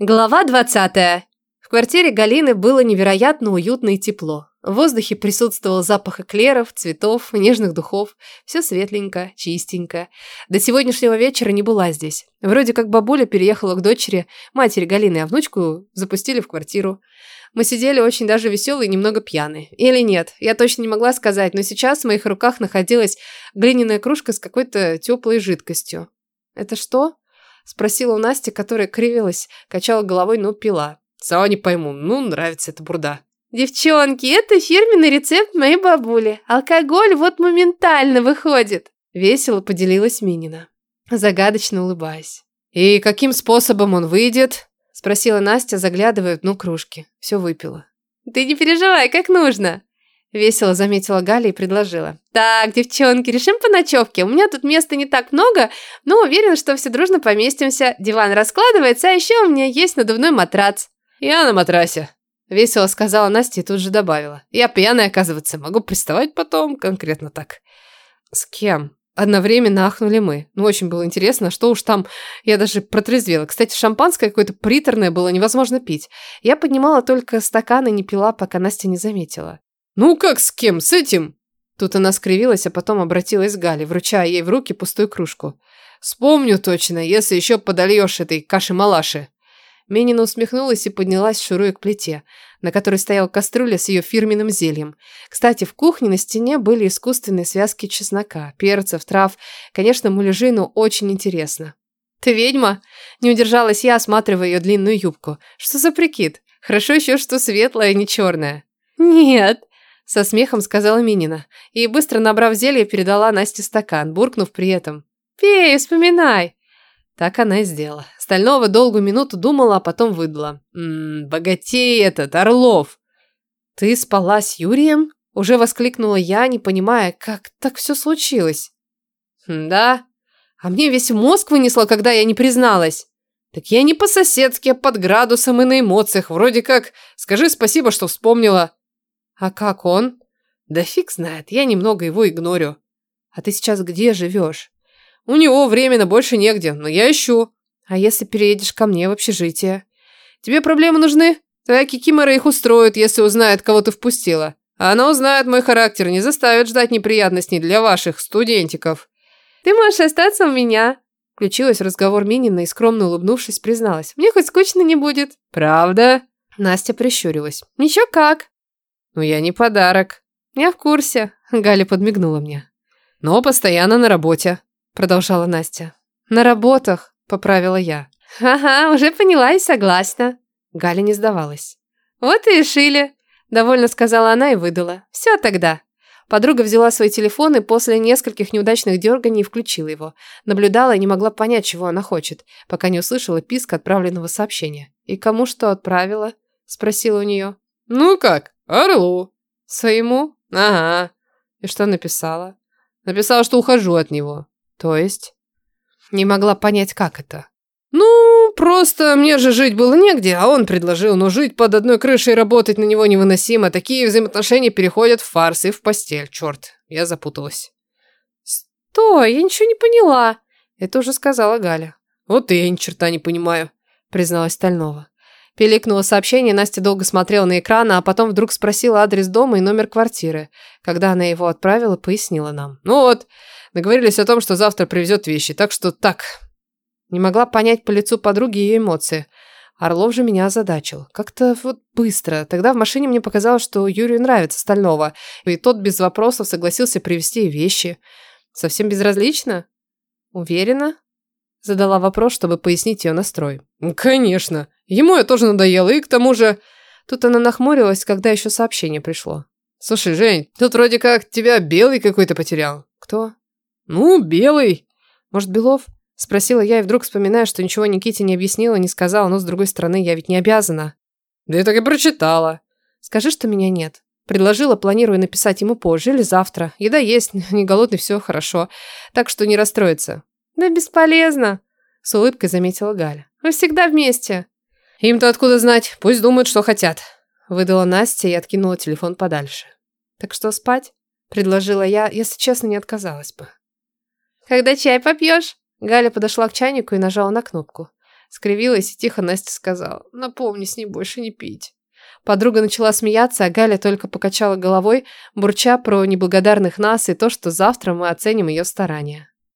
Глава 20. В квартире Галины было невероятно уютно и тепло. В воздухе присутствовал запах эклеров, цветов, нежных духов. Все светленько, чистенько. До сегодняшнего вечера не была здесь. Вроде как бабуля переехала к дочери, матери Галины, а внучку запустили в квартиру. Мы сидели очень даже веселые и немного пьяные. Или нет, я точно не могла сказать, но сейчас в моих руках находилась глиняная кружка с какой-то теплой жидкостью. «Это что?» Спросила у Насти, которая кривилась, качала головой, но пила. Сама не пойму, ну, нравится эта бурда. Девчонки, это фирменный рецепт моей бабули. Алкоголь вот моментально выходит. Весело поделилась Минина, загадочно улыбаясь. И каким способом он выйдет? Спросила Настя, заглядывая в дно кружки. Все выпила. Ты не переживай, как нужно. Весело заметила Галя и предложила. «Так, девчонки, решим по ночевке. У меня тут места не так много, но уверена, что все дружно поместимся. Диван раскладывается, а еще у меня есть надувной матрац». «Я на матрасе», – весело сказала Настя и тут же добавила. «Я пьяная, оказывается, могу приставать потом, конкретно так». «С кем?» Одновременно ахнули мы. Ну, очень было интересно, что уж там... Я даже протрезвела. Кстати, шампанское какое-то приторное было невозможно пить. Я поднимала только стакан и не пила, пока Настя не заметила. «Ну как с кем? С этим?» Тут она скривилась, а потом обратилась к Гале, вручая ей в руки пустую кружку. «Вспомню точно, если еще подольешь этой каши-малаши». Менина усмехнулась и поднялась, шуруя к плите, на которой стояла кастрюля с ее фирменным зельем. Кстати, в кухне на стене были искусственные связки чеснока, перцев, трав. Конечно, муляжину очень интересно. «Ты ведьма?» Не удержалась я, осматривая ее длинную юбку. «Что за прикид? Хорошо еще, что светлая, а не черная». «Нет», со смехом сказала Минина. И, быстро набрав зелье, передала Насте стакан, буркнув при этом. «Пей, вспоминай!» Так она и сделала. Стального долгую минуту думала, а потом выдала. «Ммм, богатей этот, Орлов!» «Ты спала с Юрием?» Уже воскликнула я, не понимая, как так все случилось. «Хм, «Да. А мне весь мозг вынесло, когда я не призналась». «Так я не по-соседски, а под градусом и на эмоциях. Вроде как, скажи спасибо, что вспомнила». А как он? Да фиг знает, я немного его игнорю. А ты сейчас где живешь? У него временно больше негде, но я ищу. А если переедешь ко мне в общежитие? Тебе проблемы нужны? Твоя кикимора их устроит, если узнает, кого ты впустила. А она узнает мой характер, не заставит ждать неприятностей для ваших студентиков. Ты можешь остаться у меня. Включилась в разговор Минина и, скромно улыбнувшись, призналась. Мне хоть скучно не будет. Правда? Настя прищурилась. Ничего как. «Ну, я не подарок». «Я в курсе», — Галя подмигнула мне. «Но постоянно на работе», — продолжала Настя. «На работах», — поправила я. «Ага, уже поняла и согласна». Галя не сдавалась. «Вот и решили», — довольно сказала она и выдала. «Все тогда». Подруга взяла свой телефон и после нескольких неудачных дерганий включила его. Наблюдала и не могла понять, чего она хочет, пока не услышала писк отправленного сообщения. «И кому что отправила?» – спросила у нее. «Ну как?» Орлу. Своему? Ага. И что написала? Написала, что ухожу от него. То есть? Не могла понять, как это. Ну, просто мне же жить было негде, а он предложил, но жить под одной крышей и работать на него невыносимо. Такие взаимоотношения переходят в фарс и в постель. Черт, я запуталась. Стой, я ничего не поняла. Это уже сказала Галя. Вот и я ни черта не понимаю, призналась Стальнова. Пиликнуло сообщение, Настя долго смотрела на экран, а потом вдруг спросила адрес дома и номер квартиры. Когда она его отправила, пояснила нам. «Ну вот, договорились о том, что завтра привезет вещи, так что так». Не могла понять по лицу подруги ее эмоции. Орлов же меня озадачил. Как-то вот быстро. Тогда в машине мне показалось, что Юрию нравится Стального, и тот без вопросов согласился привезти вещи. Совсем безразлично? Уверена? Задала вопрос, чтобы пояснить ее настрой. «Конечно. Ему я тоже надоела, и к тому же...» Тут она нахмурилась, когда еще сообщение пришло. «Слушай, Жень, тут вроде как тебя белый какой-то потерял». «Кто?» «Ну, белый». «Может, Белов?» Спросила я и вдруг вспоминая, что ничего Никите не объяснила, не сказала, но с другой стороны, я ведь не обязана. «Да я так и прочитала». «Скажи, что меня нет». Предложила, планируя написать ему позже или завтра. Еда есть, не голодный, все хорошо. Так что не расстроиться. «Да бесполезно», — с улыбкой заметила Галя. «Вы всегда вместе». «Им-то откуда знать? Пусть думают, что хотят», — выдала Настя и откинула телефон подальше. «Так что спать?» — предложила я, если честно, не отказалась бы. «Когда чай попьешь?» Галя подошла к чайнику и нажала на кнопку. Скривилась и тихо Настя сказала. Напомни с ней больше не пить. Подруга начала смеяться, а Галя только покачала головой, бурча про неблагодарных нас и то, что завтра мы оценим ее старания.